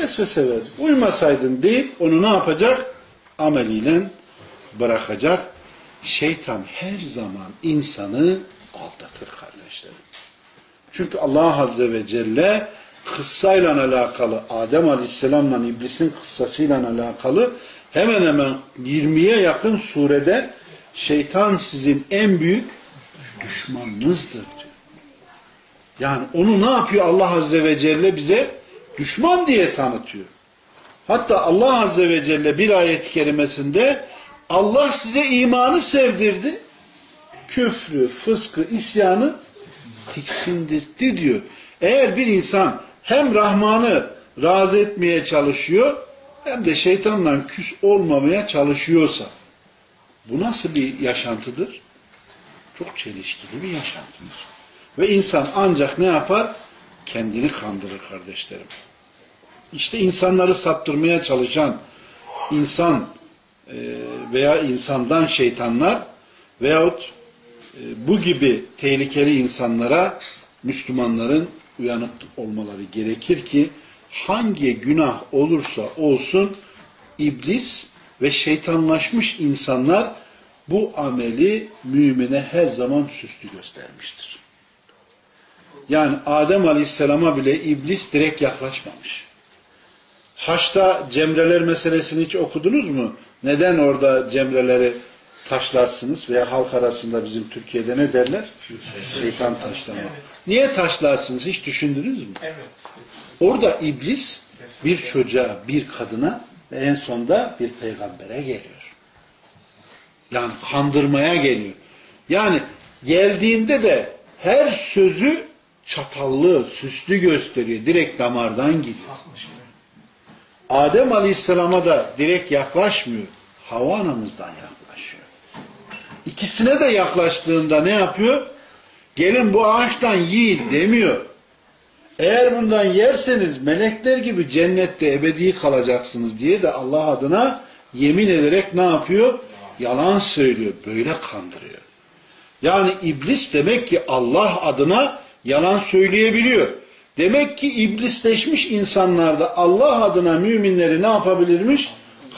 Vesvese verdim. Uymasaydın deyip onu ne yapacak? Ameliyle bırakacak. Şeytan her zaman insanı aldatır kardeşlerim. Çünkü Allah Azze ve Celle kıssayla alakalı, Adem Aleyhisselam'la iblisin kıssasıyla alakalı hemen hemen 20'ye yakın surede şeytan sizin en büyük düşmanınızdır. Yani onu ne yapıyor Allah Azze ve Celle bize? Düşman diye tanıtıyor. Hatta Allah Azze ve Celle bir ayet-i kerimesinde Allah size imanı sevdirdi. Küfrü, fıskı, isyanı tiksindirdi diyor. Eğer bir insan hem Rahman'ı razı etmeye çalışıyor hem de şeytanla küs olmamaya çalışıyorsa bu nasıl bir yaşantıdır? Çok çelişkili bir yaşantıdır. Ve insan ancak ne yapar? Kendini kandırır kardeşlerim. İşte insanları saptırmaya çalışan insan e, veya insandan şeytanlar veyahut e, bu gibi tehlikeli insanlara Müslümanların uyanık olmaları gerekir ki hangi günah olursa olsun iblis ve şeytanlaşmış insanlar bu ameli mümine her zaman süslü göstermiştir. Yani Adem Aleyhisselam'a bile iblis direkt yaklaşmamış. Haçta cemreler meselesini hiç okudunuz mu? Neden orada cemreleri taşlarsınız veya halk arasında bizim Türkiye'de ne derler? Şeytan taşlama. Niye taşlarsınız hiç düşündünüz mü? Evet. Orada iblis bir çocuğa, bir kadına ve en sonda bir peygambere geliyor. Yani kandırmaya geliyor. Yani geldiğinde de her sözü çatallı, süslü gösteriyor. Direkt damardan gidiyor. Adem Aleyhisselam'a da direkt yaklaşmıyor. Hava anamızdan yaklaşıyor. İkisine de yaklaştığında ne yapıyor? Gelin bu ağaçtan yiyin demiyor. Eğer bundan yerseniz melekler gibi cennette ebedi kalacaksınız diye de Allah adına yemin ederek ne yapıyor? Yalan söylüyor. Böyle kandırıyor. Yani iblis demek ki Allah adına yalan söyleyebiliyor. Demek ki iblisleşmiş insanlarda Allah adına müminleri ne yapabilirmiş?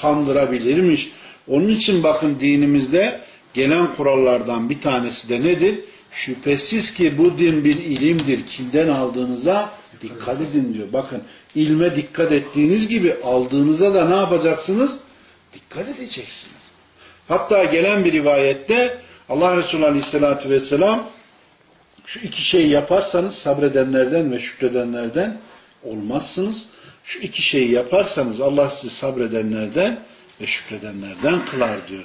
Kandırabilirmiş. Onun için bakın dinimizde gelen kurallardan bir tanesi de nedir? Şüphesiz ki bu din bir ilimdir. Kimden aldığınıza dikkat edin diyor. Bakın ilme dikkat ettiğiniz gibi aldığınıza da ne yapacaksınız? Dikkat edeceksiniz. Hatta gelen bir rivayette Allah Resulü Aleyhisselatü Vesselam şu iki şeyi yaparsanız sabredenlerden ve şükredenlerden olmazsınız. Şu iki şeyi yaparsanız Allah sizi sabredenlerden ve şükredenlerden kılar diyor.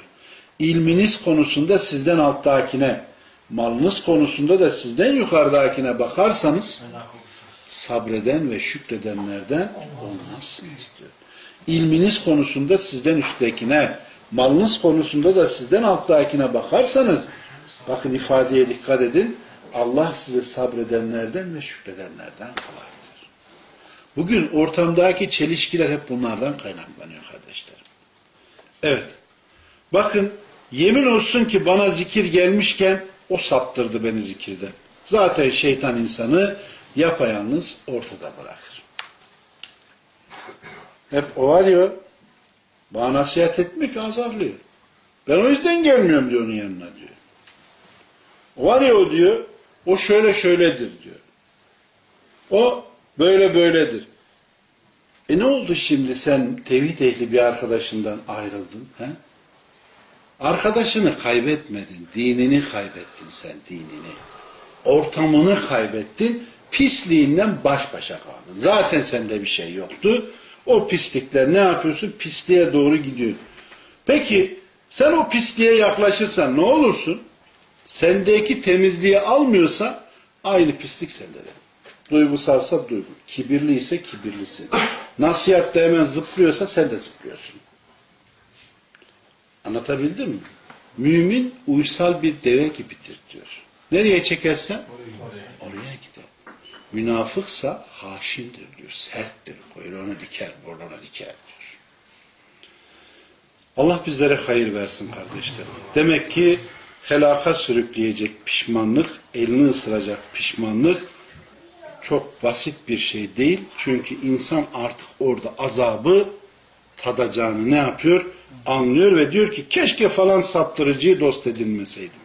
İlminiz konusunda sizden alttakine, malınız konusunda da sizden yukarıdakine bakarsanız sabreden ve şükredenlerden olmazsınız diyor. İlminiz konusunda sizden üsttekine, malınız konusunda da sizden alttakine bakarsanız bakın ifadeye dikkat edin Allah sizi sabredenlerden ve şükredenlerden kılardır. Bugün ortamdaki çelişkiler hep bunlardan kaynaklanıyor kardeşlerim. Evet. Bakın yemin olsun ki bana zikir gelmişken o saptırdı beni zikirden. Zaten şeytan insanı yapayalnız ortada bırakır. Hep o var ya bana nasihat etmek azarlıyor. Ben o yüzden gelmiyorum diyor onun yanına diyor. O var ya o diyor o şöyle şöyledir diyor. O böyle böyledir. E ne oldu şimdi sen tevhid ehli bir arkadaşından ayrıldın? He? Arkadaşını kaybetmedin. Dinini kaybettin sen dinini. Ortamını kaybettin. Pisliğinden baş başa kaldın. Zaten sende bir şey yoktu. O pislikler ne yapıyorsun? Pisliğe doğru gidiyor. Peki sen o pisliğe yaklaşırsan ne olursun? Sendeki temizliği almıyorsa Aynı pislik sende de. Duygusalsa duygu. Kibirli ise kibirlisin. Nasihatte hemen zıplıyorsa sen de zıplıyorsun. Anlatabildim mi? Mümin uysal bir deve gibidir diyor. Nereye çekersen oraya gider. Münafıksa haşindir diyor. Serttir. Kuyruğunu diker, burnunu diker diyor. Allah bizlere hayır versin kardeşlerim. Demek ki helaka sürükleyecek pişmanlık, elini ısıracak pişmanlık çok basit bir şey değil. Çünkü insan artık orada azabı tadacağını ne yapıyor? Anlıyor ve diyor ki keşke falan saptırıcıyı dost edinmeseydim.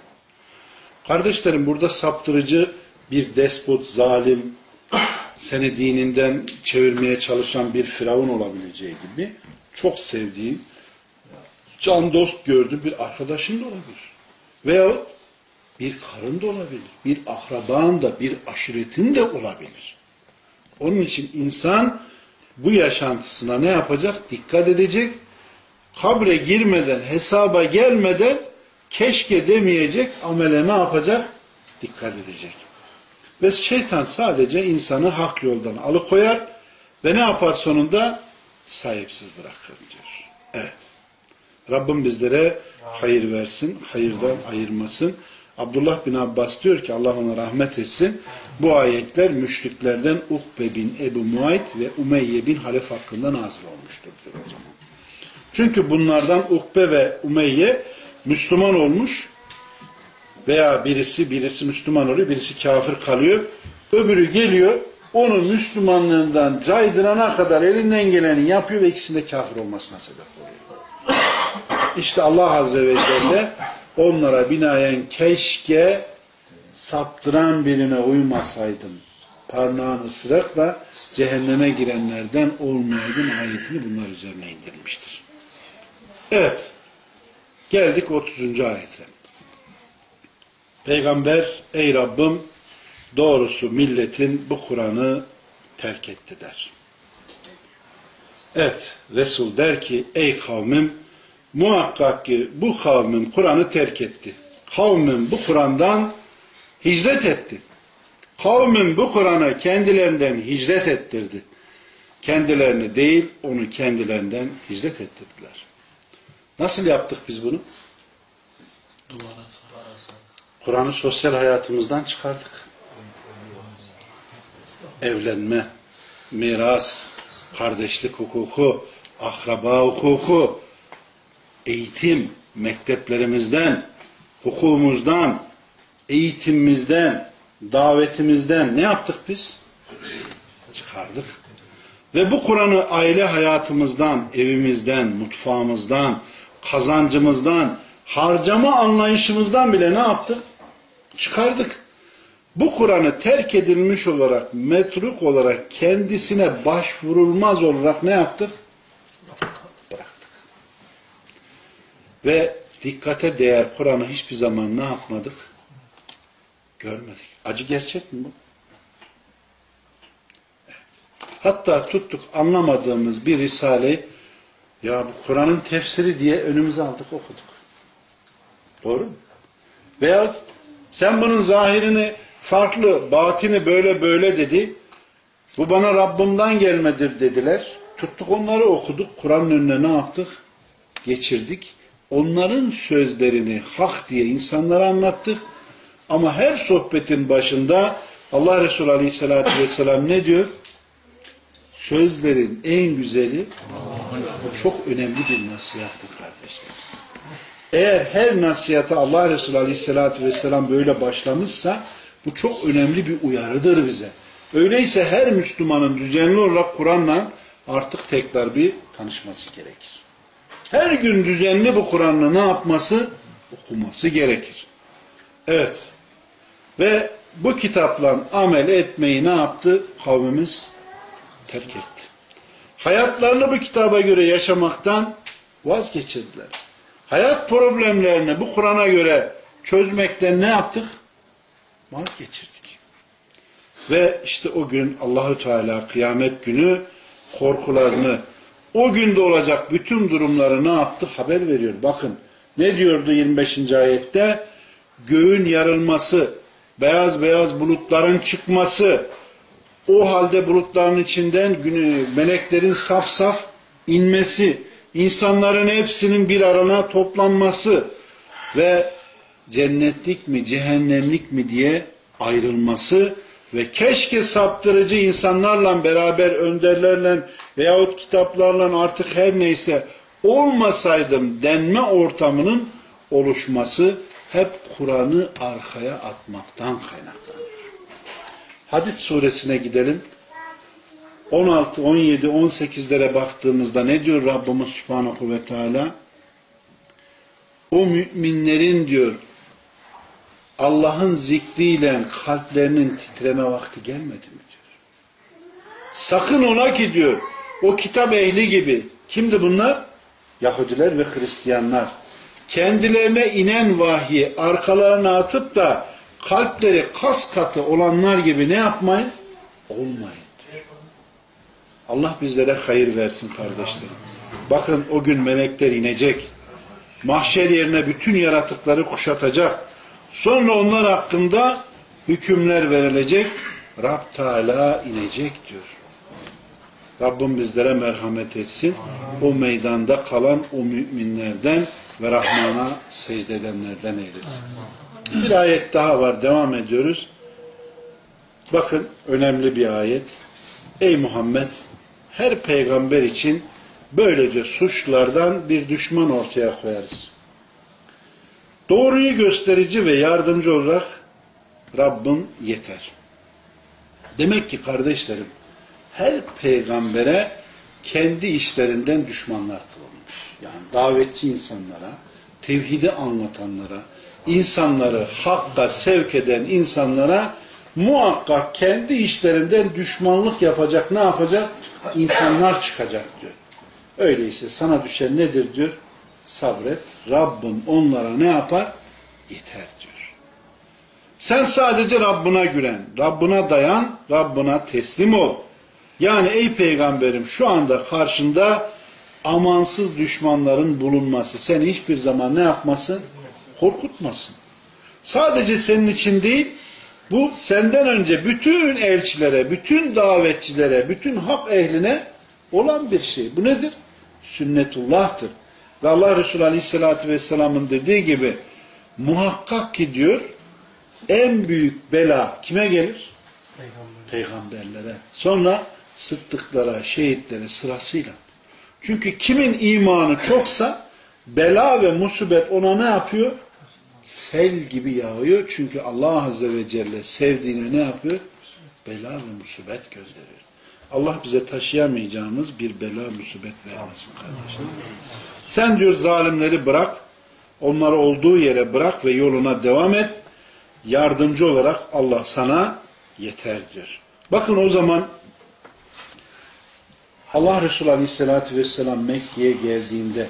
Kardeşlerim burada saptırıcı bir despot, zalim, seni dininden çevirmeye çalışan bir firavun olabileceği gibi çok sevdiğin, can dost gördüğün bir arkadaşın da olabilir. Veyahut bir karın da olabilir. Bir akraban da, bir aşiretin de olabilir. Onun için insan bu yaşantısına ne yapacak? Dikkat edecek. Kabre girmeden, hesaba gelmeden keşke demeyecek, amele ne yapacak? Dikkat edecek. Ve şeytan sadece insanı hak yoldan alıkoyar ve ne yapar sonunda? Sahipsiz bırakır diyor. Evet. Rabbim bizlere hayır versin, hayırdan ayırmasın. Abdullah bin Abbas diyor ki Allah ona rahmet etsin. Bu ayetler müşriklerden Ukbe bin Ebu Muayt ve Umeyye bin Halef hakkında nazil olmuştur diyor o zaman. Çünkü bunlardan Ukbe ve Umeyye Müslüman olmuş veya birisi birisi Müslüman oluyor, birisi kafir kalıyor. Öbürü geliyor, onu Müslümanlığından caydırana kadar elinden geleni yapıyor ve ikisinde kafir olmasına sebep oluyor. İşte Allah Azze ve Celle onlara binaen keşke saptıran birine uymasaydım. Parnağını sırakla cehenneme girenlerden olmayaydım ayetini bunlar üzerine indirmiştir. Evet. Geldik 30. ayete. Peygamber ey Rabbim doğrusu milletin bu Kur'an'ı terk etti der. Evet. Resul der ki ey kavmim muhakkak ki bu kavmim Kur'an'ı terk etti. Kavmim bu Kur'an'dan hicret etti. Kavmim bu Kur'an'ı kendilerinden hicret ettirdi. Kendilerini değil, onu kendilerinden hicret ettirdiler. Nasıl yaptık biz bunu? Kur'an'ı sosyal hayatımızdan çıkardık. Evlenme, miras, kardeşlik hukuku, akraba hukuku, eğitim, mekteplerimizden, hukukumuzdan, eğitimimizden, davetimizden ne yaptık biz? Çıkardık. Ve bu Kur'an'ı aile hayatımızdan, evimizden, mutfağımızdan, kazancımızdan, harcama anlayışımızdan bile ne yaptık? Çıkardık. Bu Kur'an'ı terk edilmiş olarak, metruk olarak, kendisine başvurulmaz olarak ne yaptık? Ve dikkate değer Kur'an'ı hiçbir zaman ne yapmadık? Görmedik. Acı gerçek mi bu? Hatta tuttuk anlamadığımız bir risale ya bu Kur'an'ın tefsiri diye önümüze aldık okuduk. Doğru mu? Veya sen bunun zahirini farklı, batini böyle böyle dedi. Bu bana Rabbimden gelmedir dediler. Tuttuk onları okuduk. Kur'an'ın önüne ne yaptık? Geçirdik. Onların sözlerini hak diye insanlara anlattık. Ama her sohbetin başında Allah Resulü Aleyhisselatü Vesselam ne diyor? Sözlerin en güzeli bu çok önemli bir nasihattır kardeşler. Eğer her nasihata Allah Resulü Aleyhisselatü Vesselam böyle başlamışsa bu çok önemli bir uyarıdır bize. Öyleyse her Müslümanın düzenli olarak Kur'an'la artık tekrar bir tanışması gerekir. Her gün düzenli bu Kur'an'la ne yapması? Okuması gerekir. Evet. Ve bu kitapla amel etmeyi ne yaptı? Kavmimiz terk etti. Hayatlarını bu kitaba göre yaşamaktan vazgeçirdiler. Hayat problemlerini bu Kur'an'a göre çözmekten ne yaptık? Vazgeçirdik. Ve işte o gün Allahü Teala kıyamet günü korkularını, o günde olacak bütün durumları ne yaptı? Haber veriyor. Bakın ne diyordu 25. ayette? Göğün yarılması, beyaz beyaz bulutların çıkması, o halde bulutların içinden meleklerin saf saf inmesi, insanların hepsinin bir arana toplanması ve cennetlik mi, cehennemlik mi diye ayrılması ve keşke saptırıcı insanlarla beraber önderlerle veyahut kitaplarla artık her neyse olmasaydım denme ortamının oluşması hep Kur'an'ı arkaya atmaktan kaynaklanır. Hadid suresine gidelim. 16, 17, 18'lere baktığımızda ne diyor Rabbimiz Subhanahu ve Teala? O müminlerin diyor Allah'ın zikriyle kalplerinin titreme vakti gelmedi mi diyor. Sakın ola ki diyor o kitap ehli gibi kimdi bunlar? Yahudiler ve Hristiyanlar. Kendilerine inen vahyi arkalarına atıp da kalpleri kas katı olanlar gibi ne yapmayın? Olmayın. Allah bizlere hayır versin kardeşlerim. Bakın o gün melekler inecek. Mahşer yerine bütün yaratıkları kuşatacak. Sonra onlar hakkında hükümler verilecek. Rab Teala inecek diyor. Rabbim bizlere merhamet etsin. O meydanda kalan o müminlerden ve Rahman'a secde edenlerden eylesin. Bir ayet daha var. Devam ediyoruz. Bakın önemli bir ayet. Ey Muhammed her peygamber için böylece suçlardan bir düşman ortaya koyarız. Doğruyu gösterici ve yardımcı olarak Rabbim yeter. Demek ki kardeşlerim her peygambere kendi işlerinden düşmanlar kılınmış. Yani davetçi insanlara, tevhidi anlatanlara, insanları hakka sevk eden insanlara muhakkak kendi işlerinden düşmanlık yapacak, ne yapacak? İnsanlar çıkacak diyor. Öyleyse sana düşen nedir diyor? Sabret. Rabbin onlara ne yapar? Yeter diyor. Sen sadece Rabbına güven, Rabbına dayan, Rabbına teslim ol. Yani ey peygamberim şu anda karşında amansız düşmanların bulunması seni hiçbir zaman ne yapmasın? Korkutmasın. Sadece senin için değil, bu senden önce bütün elçilere, bütün davetçilere, bütün hak ehline olan bir şey. Bu nedir? Sünnetullah'tır. Ve Allah Resulü Aleyhisselatü Vesselam'ın dediği gibi muhakkak ki diyor en büyük bela kime gelir? Peygamber. Peygamberlere. Sonra sıddıklara, şehitlere sırasıyla. Çünkü kimin imanı çoksa bela ve musibet ona ne yapıyor? Sel gibi yağıyor. Çünkü Allah Azze ve Celle sevdiğine ne yapıyor? Bela ve musibet gönderiyor. Allah bize taşıyamayacağımız bir bela musibet vermesin kardeşim. Sen diyor zalimleri bırak, onları olduğu yere bırak ve yoluna devam et. Yardımcı olarak Allah sana yeter diyor. Bakın o zaman Allah Resulü Aleyhisselatü Vesselam Mekke'ye geldiğinde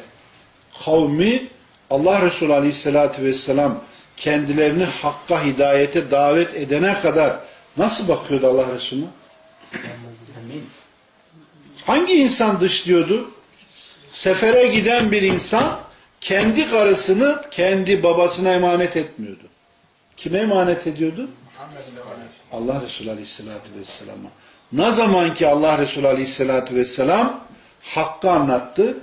kavmi Allah Resulü Aleyhisselatü Vesselam kendilerini hakka hidayete davet edene kadar nasıl bakıyordu Allah Resulü? Hangi insan dışlıyordu? Sefere giden bir insan kendi karısını kendi babasına emanet etmiyordu. Kime emanet ediyordu? Allah Resulü Aleyhisselatü Vesselam'a. Ne zaman ki Allah Resulü Aleyhisselatü Vesselam hakkı anlattı,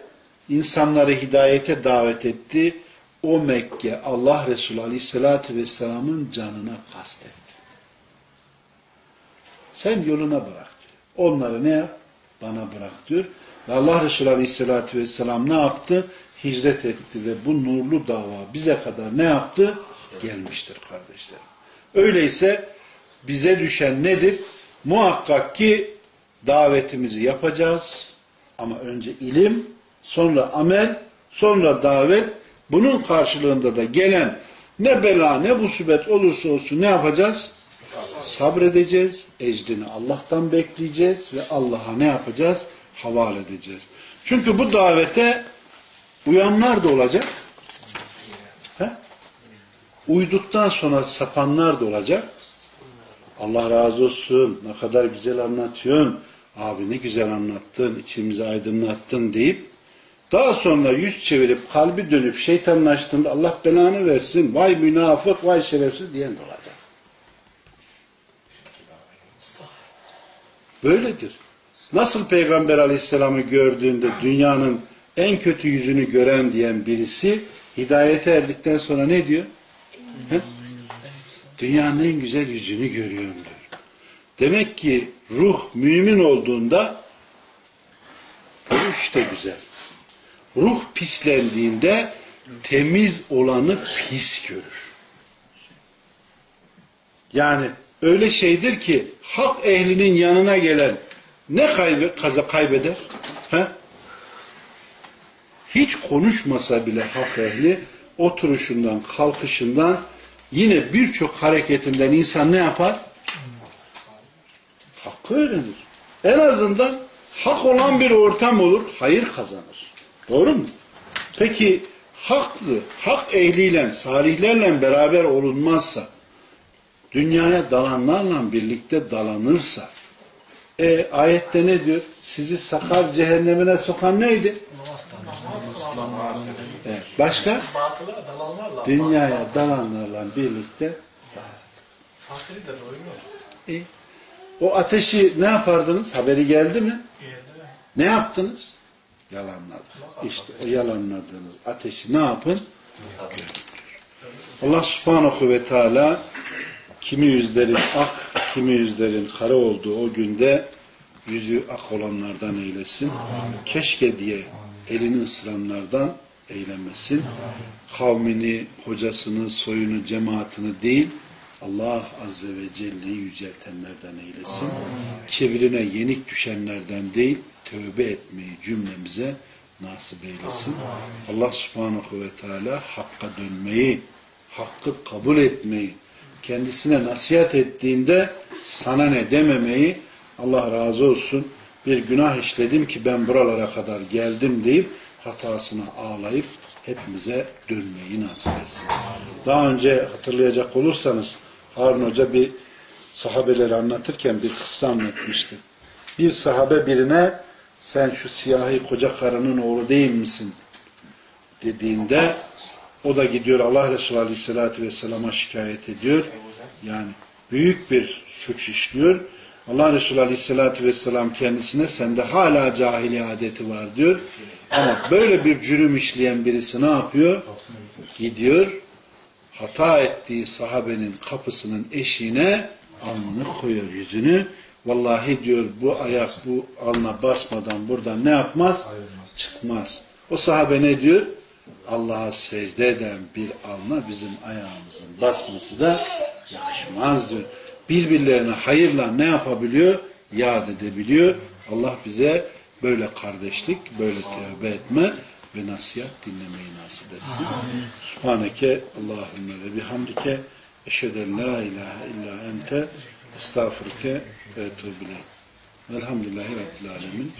insanları hidayete davet etti, o Mekke Allah Resulü Aleyhisselatü Vesselam'ın canına kastetti. Sen yoluna bırak. Onları ne yap? Bana bırak diyor. Ve Allah Resulü Aleyhisselatü Vesselam ne yaptı? Hicret etti ve bu nurlu dava bize kadar ne yaptı? Gelmiştir kardeşlerim. Öyleyse bize düşen nedir? Muhakkak ki davetimizi yapacağız. Ama önce ilim, sonra amel, sonra davet. Bunun karşılığında da gelen ne bela ne musibet olursa olsun ne yapacağız? Sabredeceğiz. Ecrini Allah'tan bekleyeceğiz ve Allah'a ne yapacağız? Havale edeceğiz. Çünkü bu davete uyanlar da olacak. He? Uyduktan sonra sapanlar da olacak. Allah razı olsun. Ne kadar güzel anlatıyorsun. Abi ne güzel anlattın. içimizi aydınlattın deyip daha sonra yüz çevirip kalbi dönüp şeytanlaştığında Allah belanı versin. Vay münafık, vay şerefsiz diyen olacak. Böyledir. Nasıl Peygamber aleyhisselamı gördüğünde dünyanın en kötü yüzünü gören diyen birisi hidayete erdikten sonra ne diyor? He? Dünyanın en güzel yüzünü görüyorum diyor. Demek ki ruh mümin olduğunda ruh işte güzel. Ruh pislendiğinde temiz olanı pis görür. Yani öyle şeydir ki hak ehlinin yanına gelen ne kaybe, kaza kaybeder? He? Hiç konuşmasa bile hak ehli oturuşundan, kalkışından yine birçok hareketinden insan ne yapar? Hakkı öğrenir. En azından hak olan bir ortam olur, hayır kazanır. Doğru mu? Peki haklı, hak ehliyle, salihlerle beraber olunmazsa, dünyaya dalanlarla birlikte dalanırsa, e, ayette ne diyor? Sizi sakar cehennemine sokan neydi? Evet. Başka? Dünyaya dalanlarla birlikte e, o ateşi ne yapardınız? Haberi geldi mi? Ne yaptınız? Yalanladınız. İşte o yalanladığınız ateşi ne yapın? Allah subhanahu ve teala kimi yüzlerin ak, kimi yüzlerin kara olduğu o günde yüzü ak olanlardan eylesin. Keşke diye elini ısıranlardan eylemesin. Kavmini, hocasını, soyunu, cemaatini değil, Allah Azze ve Celle'yi yüceltenlerden eylesin. Kibirine yenik düşenlerden değil, tövbe etmeyi cümlemize nasip eylesin. Allah subhanahu ve teala hakka dönmeyi, hakkı kabul etmeyi, kendisine nasihat ettiğinde sana ne dememeyi Allah razı olsun bir günah işledim ki ben buralara kadar geldim deyip hatasına ağlayıp hepimize dönmeyi nasip etsin. Daha önce hatırlayacak olursanız Harun Hoca bir sahabeleri anlatırken bir kıssa anlatmıştı. Bir sahabe birine sen şu siyahi koca karının oğlu değil misin? dediğinde o da gidiyor Allah Resulü Aleyhisselatü Vesselam'a şikayet ediyor. Yani büyük bir suç işliyor. Allah Resulü Aleyhisselatü Vesselam kendisine sende hala cahili adeti var diyor. Ama böyle bir cürüm işleyen birisi ne yapıyor? Gidiyor hata ettiği sahabenin kapısının eşiğine alnını koyuyor yüzünü. Vallahi diyor bu ayak bu alna basmadan buradan ne yapmaz? Çıkmaz. O sahabe ne diyor? Allah'a secde eden bir alna bizim ayağımızın basması da yakışmaz diyor. Birbirlerine hayırla ne yapabiliyor? Yad edebiliyor. Allah bize böyle kardeşlik, böyle tövbe etme ve nasihat dinlemeyi nasip etsin. Subhaneke Allahümme ve bihamdike eşheden la ilahe illa ente estağfurke ve etûbü Velhamdülillahi Rabbil Alemin.